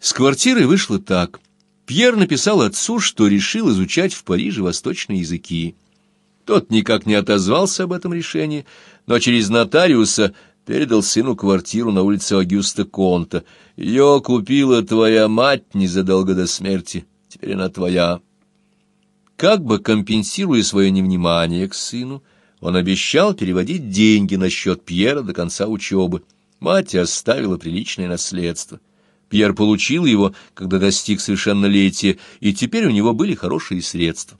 С квартиры вышло так. Пьер написал отцу, что решил изучать в Париже восточные языки. Тот никак не отозвался об этом решении, но через нотариуса передал сыну квартиру на улице Агюста Конта. Ее купила твоя мать незадолго до смерти, теперь она твоя. Как бы компенсируя свое невнимание к сыну, он обещал переводить деньги на счет Пьера до конца учебы. Мать оставила приличное наследство. Пьер получил его, когда достиг совершеннолетия, и теперь у него были хорошие средства.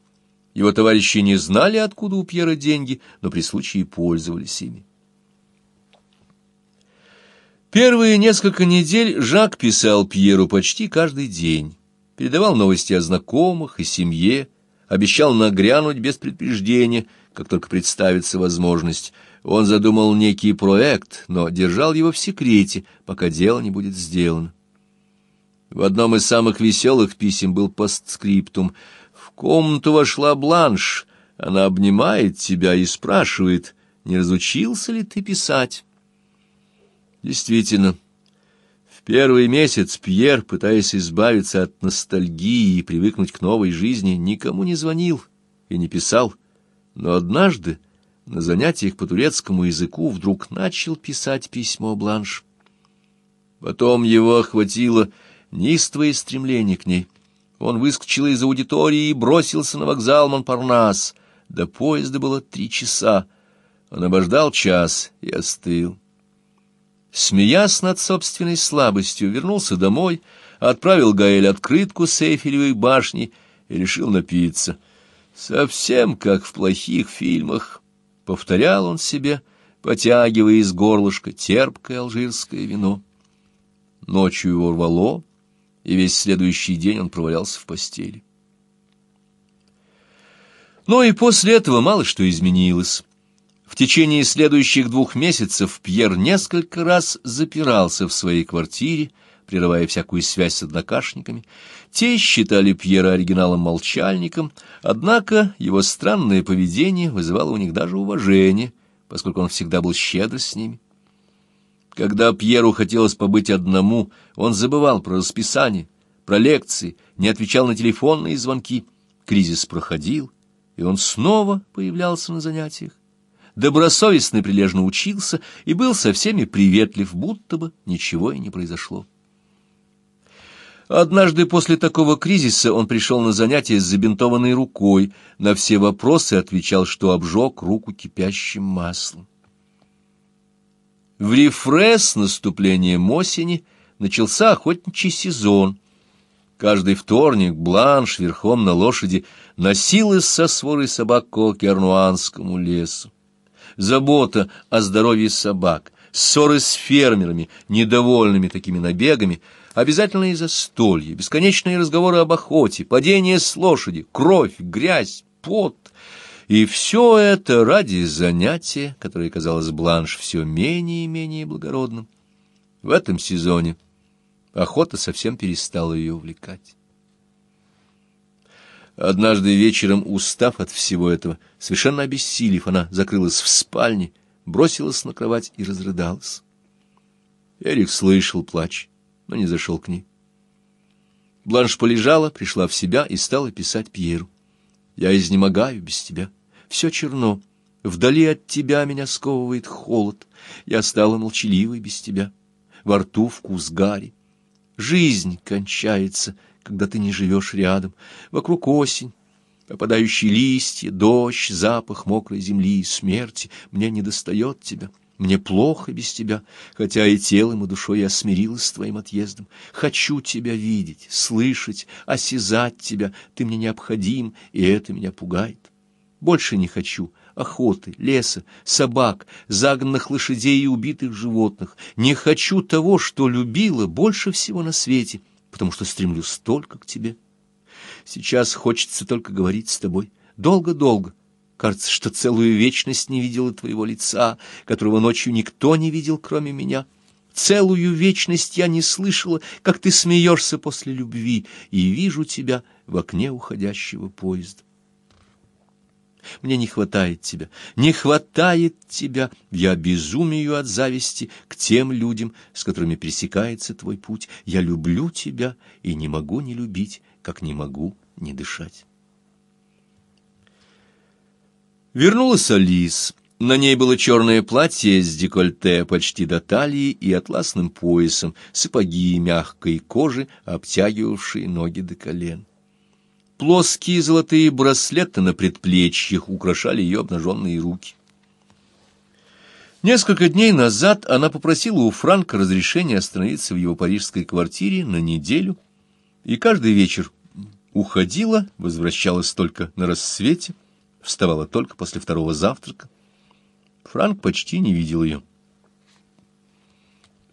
Его товарищи не знали, откуда у Пьера деньги, но при случае пользовались ими. Первые несколько недель Жак писал Пьеру почти каждый день, передавал новости о знакомых и семье, обещал нагрянуть без предупреждения, как только представится возможность. Он задумал некий проект, но держал его в секрете, пока дело не будет сделано. В одном из самых веселых писем был постскриптум. В комнату вошла Бланш. Она обнимает тебя и спрашивает, не разучился ли ты писать. Действительно, в первый месяц Пьер, пытаясь избавиться от ностальгии и привыкнуть к новой жизни, никому не звонил и не писал. Но однажды на занятиях по турецкому языку вдруг начал писать письмо Бланш. Потом его охватило неистовое стремление к ней. Он выскочил из аудитории и бросился на вокзал Монпарнас. До поезда было три часа. Он обождал час и остыл. Смеясь над собственной слабостью, вернулся домой, отправил Гаэль открытку с Эйфелевой башни и решил напиться. Совсем как в плохих фильмах, — повторял он себе, потягивая из горлышка терпкое алжирское вино. Ночью его рвало, и весь следующий день он провалялся в постели. Но и после этого мало что изменилось. В течение следующих двух месяцев Пьер несколько раз запирался в своей квартире, прерывая всякую связь с однокашниками. Те считали Пьера оригиналом-молчальником, однако его странное поведение вызывало у них даже уважение, поскольку он всегда был щедр с ними. Когда Пьеру хотелось побыть одному, он забывал про расписание, про лекции, не отвечал на телефонные звонки. Кризис проходил, и он снова появлялся на занятиях добросовестно и прилежно учился и был со всеми приветлив, будто бы ничего и не произошло. Однажды после такого кризиса он пришел на занятия с забинтованной рукой, на все вопросы отвечал, что обжег руку кипящим маслом. В Рифре с наступлением осени начался охотничий сезон. Каждый вторник Бланш верхом на лошади носилась со сворой собак к Кернуанскому лесу забота о здоровье собак, ссоры с фермерами, недовольными такими набегами, обязательные застолья, бесконечные разговоры об охоте, падение с лошади, кровь, грязь, пот. И все это ради занятия, которое казалось Бланш все менее и менее благородным. В этом сезоне охота совсем перестала ее увлекать. Однажды вечером, устав от всего этого, совершенно обессилев, она закрылась в спальне, бросилась на кровать и разрыдалась. Эрик слышал плач, но не зашел к ней. Бланш полежала, пришла в себя и стала писать Пьеру. «Я изнемогаю без тебя. Все черно. Вдали от тебя меня сковывает холод. Я стала молчаливой без тебя. Во рту вкус гари. Жизнь кончается» когда ты не живешь рядом. Вокруг осень, опадающие листья, дождь, запах мокрой земли и смерти. Мне не достает тебя. Мне плохо без тебя, хотя и телом, и душой я смирилась с твоим отъездом. Хочу тебя видеть, слышать, осязать тебя. Ты мне необходим, и это меня пугает. Больше не хочу охоты, леса, собак, загнанных лошадей и убитых животных. Не хочу того, что любила больше всего на свете — потому что стремлюсь только к тебе. Сейчас хочется только говорить с тобой. Долго-долго. Кажется, что целую вечность не видела твоего лица, которого ночью никто не видел, кроме меня. Целую вечность я не слышала, как ты смеешься после любви, и вижу тебя в окне уходящего поезда. Мне не хватает тебя, не хватает тебя. Я безумию от зависти к тем людям, с которыми пересекается твой путь. Я люблю тебя и не могу не любить, как не могу не дышать. Вернулась Алис. На ней было черное платье с декольте почти до талии и атласным поясом, сапоги мягкой кожи, обтягивавшие ноги до колен. Плоские золотые браслеты на предплечьях украшали ее обнаженные руки. Несколько дней назад она попросила у Франка разрешения остановиться в его парижской квартире на неделю, и каждый вечер уходила, возвращалась только на рассвете, вставала только после второго завтрака. Франк почти не видел ее.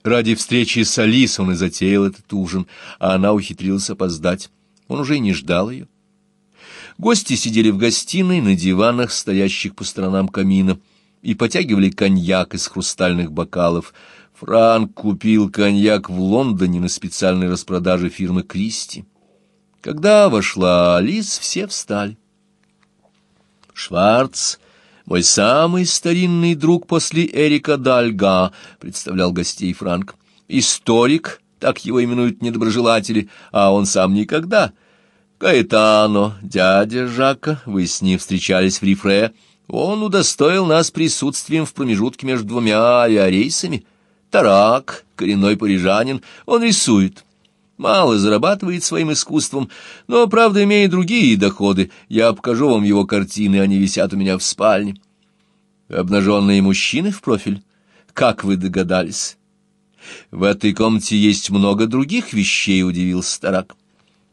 Ради встречи с Алис он и затеял этот ужин, а она ухитрилась опоздать. Он уже и не ждал ее. Гости сидели в гостиной на диванах, стоящих по сторонам камина, и потягивали коньяк из хрустальных бокалов. Франк купил коньяк в Лондоне на специальной распродаже фирмы «Кристи». Когда вошла Алис, все встали. Шварц, мой самый старинный друг после Эрика Дальга, представлял гостей Франк. Историк, так его именуют недоброжелатели, а он сам никогда — Каэтано, дядя Жака, вы с ним встречались в Рифре. Он удостоил нас присутствием в промежутке между двумя авиарейсами. Тарак, коренной парижанин, он рисует. Мало зарабатывает своим искусством, но, правда, имеет другие доходы. Я покажу вам его картины, они висят у меня в спальне. Обнаженные мужчины в профиль? Как вы догадались? В этой комнате есть много других вещей, удивился Тарак.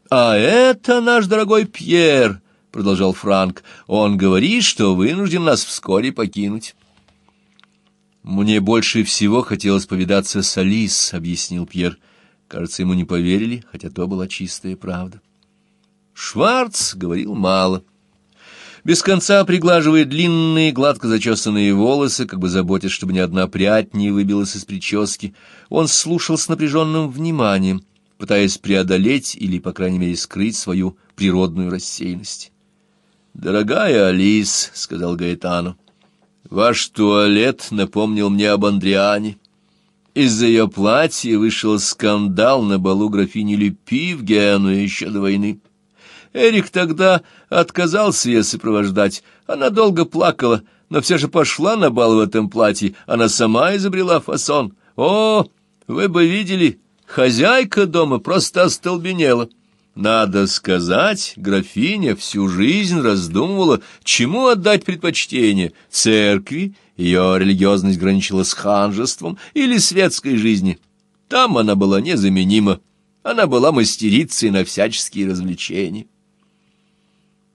«А это наш дорогой Пьер», — продолжал Франк. «Он говорит, что вынужден нас вскоре покинуть». «Мне больше всего хотелось повидаться с Алис», — объяснил Пьер. Кажется, ему не поверили, хотя то была чистая правда. Шварц говорил мало. Без конца приглаживая длинные, гладко зачесанные волосы, как бы заботясь, чтобы ни одна прядь не выбилась из прически, он слушал с напряженным вниманием — пытаясь преодолеть или, по крайней мере, скрыть свою природную рассеянность. «Дорогая Алис», — сказал Гаэтану, — «ваш туалет напомнил мне об Андриане. Из-за ее платья вышел скандал на балу графини Люпи в Гену еще до войны. Эрик тогда отказался ее сопровождать. Она долго плакала, но все же пошла на бал в этом платье. Она сама изобрела фасон. О, вы бы видели, Хозяйка дома просто остолбенела. Надо сказать, графиня всю жизнь раздумывала, чему отдать предпочтение — церкви, ее религиозность граничила с ханжеством, или светской жизни. Там она была незаменима, она была мастерицей на всяческие развлечения.